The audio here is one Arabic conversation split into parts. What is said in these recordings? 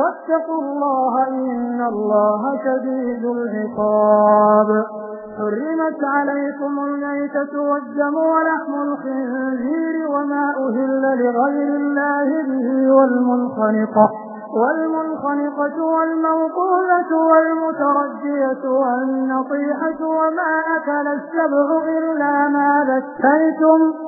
واتقوا الله إن الله شديد العقاب. حرمت عليكم الميتة والدم ولحم الخنزير وما أهل لغير الله به والمنخنقة والمنخنقة والموقوذة والمترجية والنطيحة وما أكل السبع إلا ما ذكيتم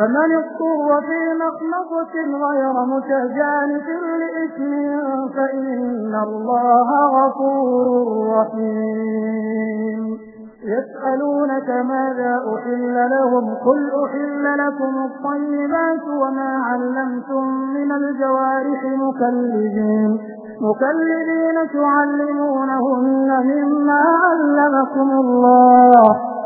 فمن اضطر في مخمصة غير متجانف لإثم فإن الله غفور رحيم. يسألونك ماذا أحل لهم؟ قل أحل لكم الطيبات وما علمتم من الجوارح مكلبين. مكلبين تعلمونهن مما علمكم الله.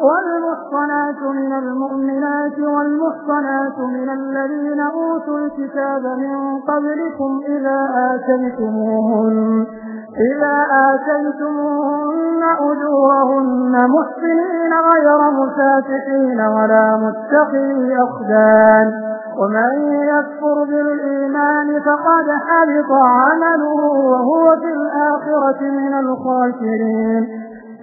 والمحصنات من المؤمنات والمحصنات من الذين أوتوا الكتاب من قبلكم إذا آتيتموهن إذا آتيتموهن أجورهن محسنين غير مسافحين ولا متقي أخدان ومن يكفر بالإيمان فقد حبط عمله وهو في الآخرة من الخاسرين.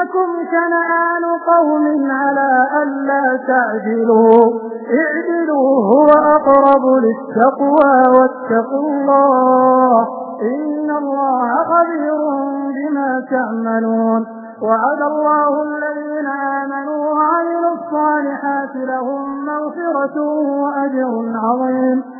يجرمنكم شنآن قوم على ألا تعدلوا. اعدلوا هو أقرب للتقوى واتقوا الله. إن الله خبير بما تعملون. وعد الله الذين آمنوا وعملوا الصالحات لهم مغفرة وأجر عظيم.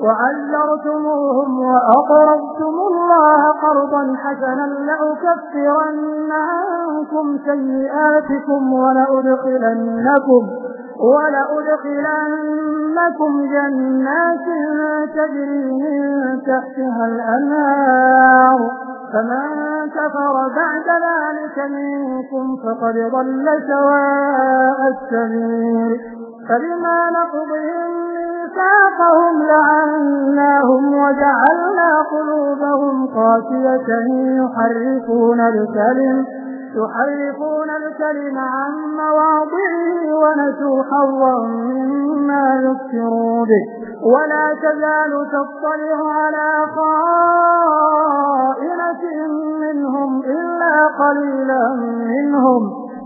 وعزرتموهم وأقرضتم الله قرضا حسنا لأكفرن عنكم سيئاتكم ولأدخلنكم ولأدخلنكم جنات تجري من تحتها الأنهار. فمن كفر بعد ذلك منكم فقد ضل سواء السبيل. فبما نقضهم ميثاقهم لعناهم وجعلنا قلوبهم قاسية يحرفون الكلم يحرفون الكلم عن مواضعه ونسوا حظا مما يذكروا به. ولا تزال تطلع على خائنة منهم إلا قليلا منهم.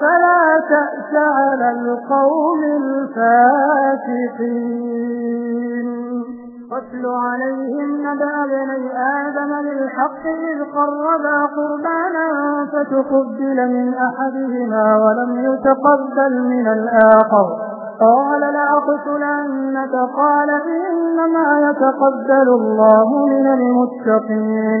فلا تأس على القوم الفاسقين. واتل عليهم نبأ بني آدم للحق إذ قربا قربانا فتقبل من أحدهما ولم يتقبل من الآخر. قال لأقتلنك قال إنما يتقبل الله من المتقين.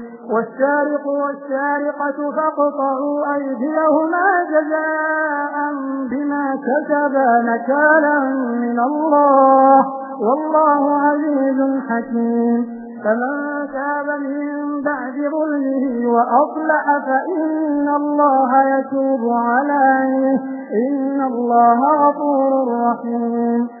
والسارق والسارقة فاقطعوا أيديهما جزاء بما كسبا نكالا من الله. والله عزيز حكيم. فمن تاب من بعد ظلمه وأصلح فإن الله يتوب عليه. إن الله غفور رحيم.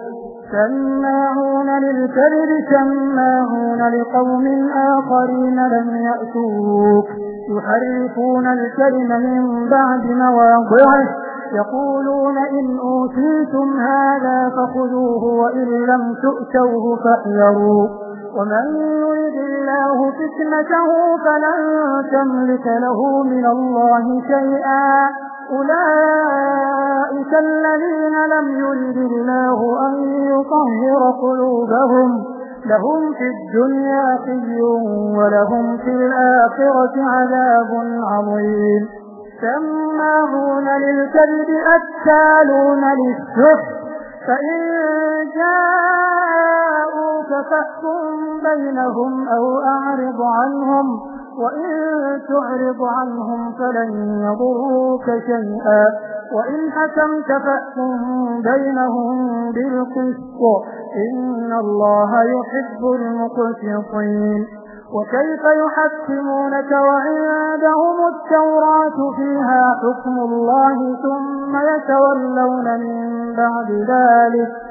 سماعون للكذب سماعون لقوم آخرين لم يأتوك. يحرفون الكلم من بعد مواضعه. يقولون إن أوتيتم هذا فخذوه وإن لم تؤتوه فاحذروا. ومن يريد الله فتنته فلن تملك له من الله شيئا. أولئك الذين لم يرد الله أن يطهر قلوبهم. لهم في الدنيا خزي ولهم في الآخرة عذاب عظيم. سماهون للكذب أكالون للسحر. فإن جاءوك فأحكم بينهم أو أعرض عنهم. وإن تعرض عنهم فلن يضروك شيئا. وإن حكمت فأحكم بينهم بالقسط. إن الله يحب المقسطين. وكيف يحكمونك وعندهم التوراة فيها حكم الله ثم يتولون من بعد ذلك؟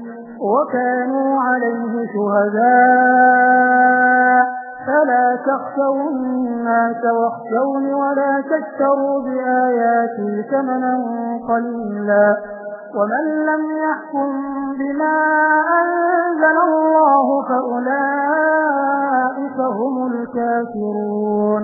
وكانوا عليه شهداء. فلا تخشوا الناس واخشوني ولا تشتروا بآياتي ثمنا قليلا. ومن لم يحكم بما أنزل الله فأولئك هم الكافرون.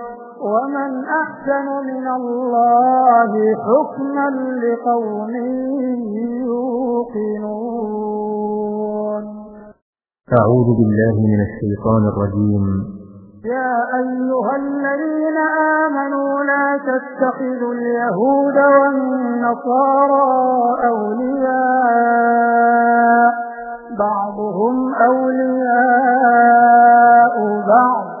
ومن أحسن من الله حكما لقوم يوقنون. أعوذ بالله من الشيطان الرجيم. يا أيها الذين آمنوا لا تتخذوا اليهود والنصارى أولياء. بعضهم أولياء بعض.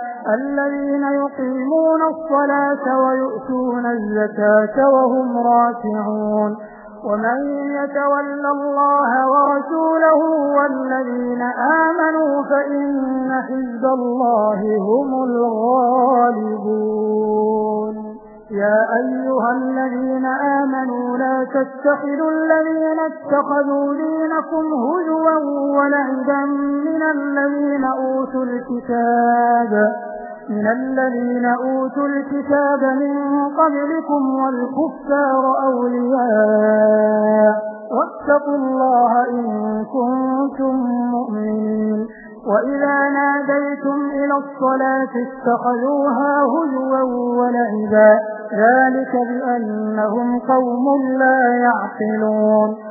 الذين يقيمون الصلاة ويؤتون الزكاة وهم راكعون. ومن يتول الله ورسوله والذين آمنوا فإن حزب الله هم الغالبون. يا أيها الذين آمنوا لا تتخذوا الذين اتخذوا دينكم هجوا ولعبا من الذين أوتوا الكتاب. من الذين أوتوا الكتاب من قبلكم والكفار أولياء. واتقوا الله إن كنتم مؤمنين. وإذا ناديتم إلى الصلاة اتخذوها هجوا ولعبا. ذلك بأنهم قوم لا يعقلون.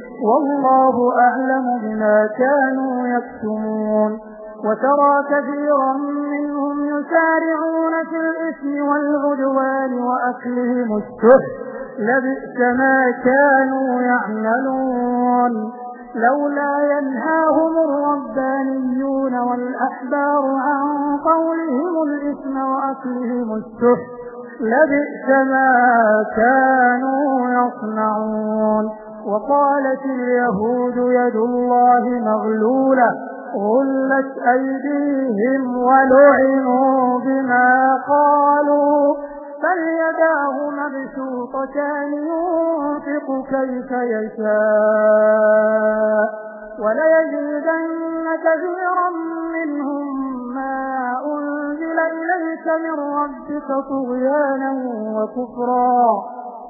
والله أعلم بما كانوا يكتمون. وترى كثيرا منهم يسارعون في الإثم والعدوان وأكلهم السحر. لبئس ما كانوا يعملون. لولا ينهاهم الربانيون والأحبار عن قولهم الإثم وأكلهم السحر. لبئس ما كانوا يصنعون. وقالت اليهود يد الله مغلولة غلت أيديهم ولعنوا بما قالوا. بل يداه مبسوطتان ينفق كيف يشاء. وليزيدن كثيرا منهم ما أنزل إليك من ربك طغيانا وكفرا.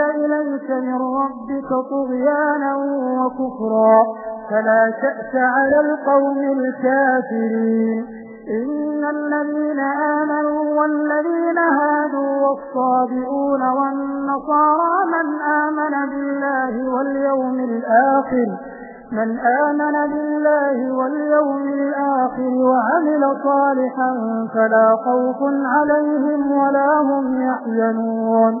إليك من ربك طغيانا وكفرا. فلا تأس على القوم الكافرين. إن الذين آمنوا والذين هادوا والصابئون والنصارى من آمن بالله واليوم الآخر من آمن بالله واليوم الآخر وعمل صالحا فلا خوف عليهم ولا هم يحزنون.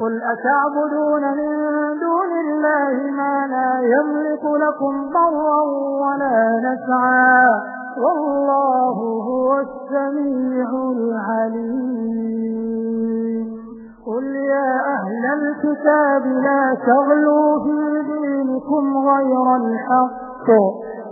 قل أتعبدون من دون الله ما لا يملك لكم ضرا ولا نفعا والله هو السميع العليم. قل يا أهل الكتاب لا تغلوا في دينكم غير الحق.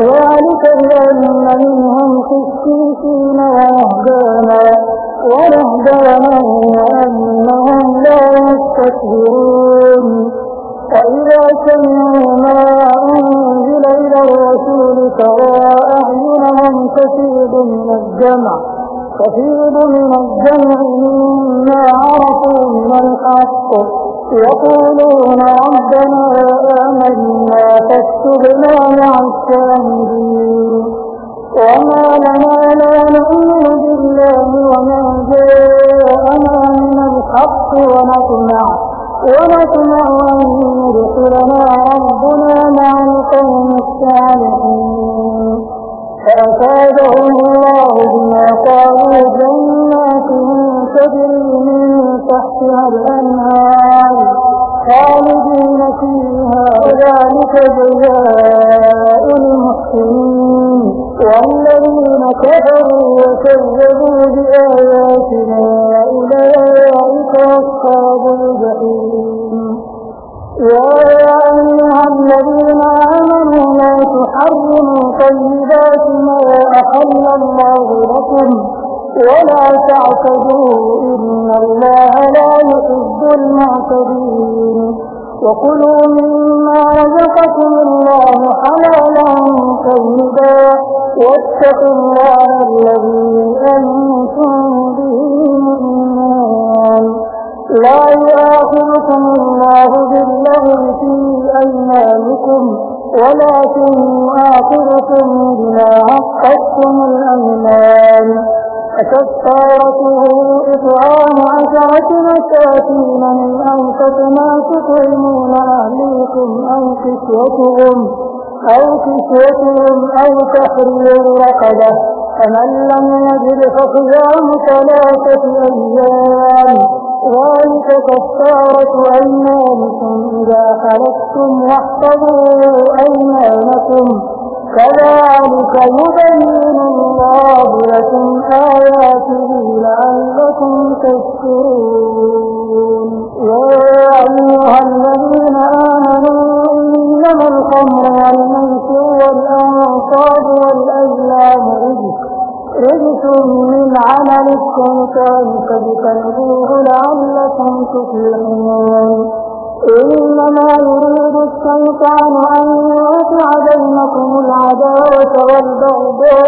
ذلك بأن منهم قسيسين ورهبانا ورهبانا وأنهم لا يستكبرون. فإذا سمعوا ما أنزل إلى الرسول ترى أعينهم تفيض من الجمع تفيض من الجمع مما عرفوا من الحق. يقولون ربنا آمنا فاكتبنا مع الشاهدين. وما لنا لا نؤمن بالله وما جاءنا من الحق ونطمع ونطمع أن يدخلنا ربنا مع القوم الصالحين. فأفادهم الله بما قالوا جنات تجري من تحتها الأنهار خالدين فيها. وذلك وكلوا مما رزقكم الله حلالا طيبا واتقوا الله الذي كسوتهم أو كسوتهم أو تحرير رقبة فمن لم يجد فصيام ثلاثة أيام ذلك كفارة أيمانكم إذا خلقتم واحفظوا أيمانكم. كذلك يبين الله لكم آياته لعلكم تشكرون. الشيطان فاجتنبوه لعلكم تفلحون. إنما يريد الشيطان أن يوقع بينكم العداوة والبغضاء.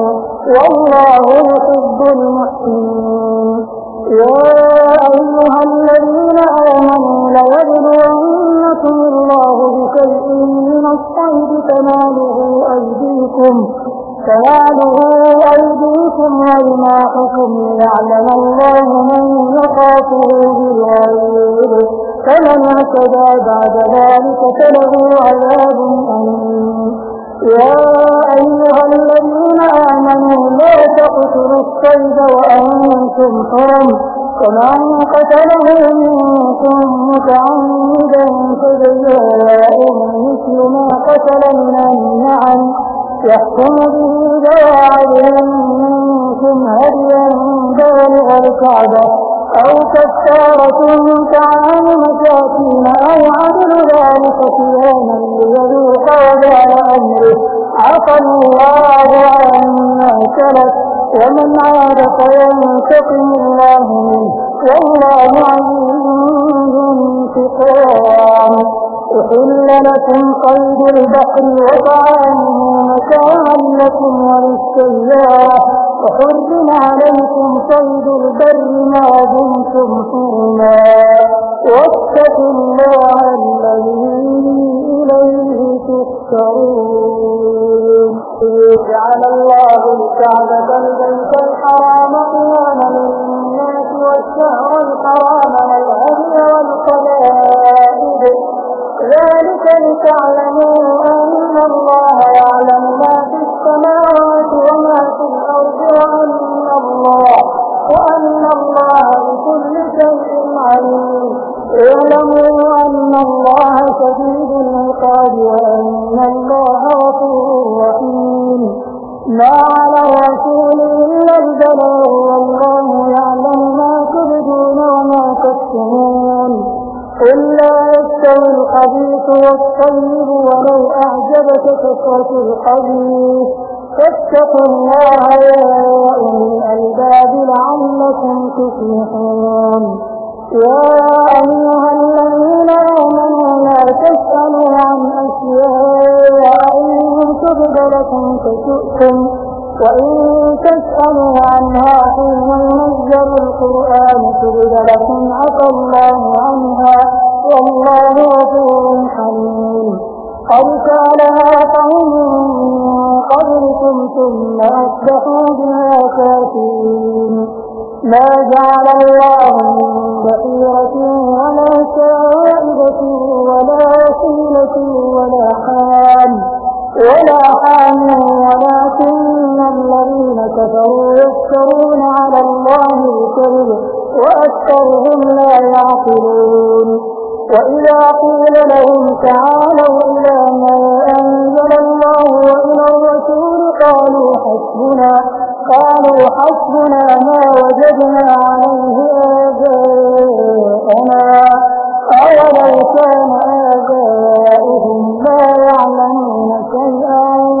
أيديكم تناله أيديكم ورماحكم ليعلم الله من يخافه بالغيب. فمن اعتدى بعد ذلك فله عذاب أليم. يا أيها الذين آمنوا لا تقتلوا الصيد وأنتم حرم. فمن قتله منكم متعمدا فجزاء مثل ما قتل من النعم. يحكم به ذو عدل منكم هديا بالغ الكعبة أو كفارة طعام مساكين أو عدل ذلك صياما ليذوق وبال أمره. عفى الله عما سلف ومن عاد فينتقم الله منه. والله عزيز انتقام أحل لكم صيد البحر وطعامه متاعا لكم وللسيارة. وحرم عليكم صيد البر ما دمتم حرما واتقوا الله الذي إليه تحشرون جعل الله الكعبة البيت الحرام قياما للناس والشهر الحرام والهدي والقلائد ذلك لتعلموا أن الله يعلم وأن الله بكل شيء عليم. اعلموا أن الله شديد العقاب وأن الله غفور رحيم. ما على الرسول إلا البلاغ والله يعلم ما تبدون وما تكتمون. قل لا يستوي الخبيث والطيب ولو أعجبك كثرة الخبيث. فاتقوا الله يا الألباب لعلكم تفلحون يا أيها الذين آمنوا لا تسألوا عن أشياء إن تبد لكم تسؤكم وإن تسألوا عنها حين ينزل القرآن تبد لكم عفى الله عنها والله غفور حليم قد سألها قوم قبلكم ثم أصبحوا بها كافرين ما جعل الله من بحيرة ولا سائبة ولا وسيلة ولا حام ولا حام ولكن الذين كفروا يفترون على الله الكذب وأكثرهم لا يعقلون وإذا قيل لهم تعالوا إلى ما أنزل الله وإلى الرسول قالوا حسبنا قالوا حسبنا ما وجدنا عليه آباءنا. أولو كان آباؤهم لا يعلمون شيئا.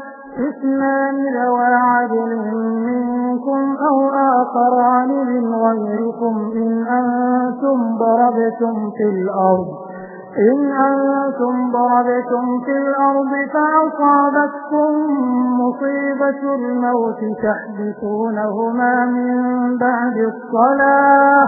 إثنان ذوى عدل منكم أو آخران من غيركم إن أنتم ضربتم في الأرض. إن أنتم ضربتم في الأرض فأصابتكم مصيبة الموت تحدثونهما من بعد الصلاة.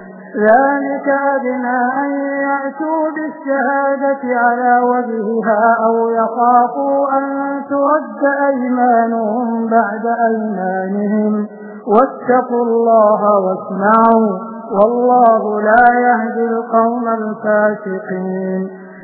ذلك أدنى أن يأتوا بالشهادة على وجهها أو يخافوا أن ترد أيمانهم بعد أيمانهم. واتقوا الله واسمعوا والله لا يهدي القوم الفاسقين.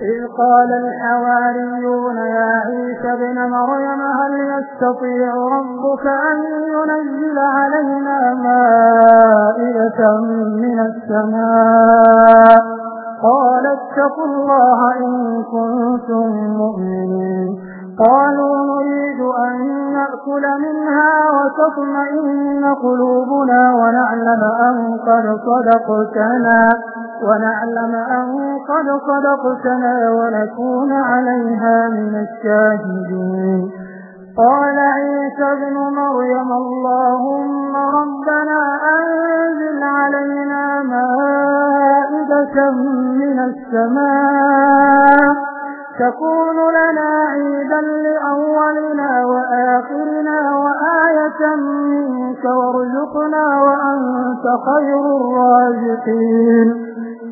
إذ قال الحواريون يا عيسى بن مريم هل يستطيع ربك أن ينزل علينا مائدة من السماء؟ قال اتقوا الله إن كنتم مؤمنين. قالوا نريد أن نأكل منها وتطمئن قلوبنا ونعلم أن قد صدقتنا. ونعلم أن قد صدقتنا ونكون عليها من الشاهدين. قال عيسى ابن مريم اللهم ربنا أنزل علينا مائدة من السماء. تكون لنا عيدا لأولنا وآخرنا وآية منك وارزقنا وأنت خير الرازقين.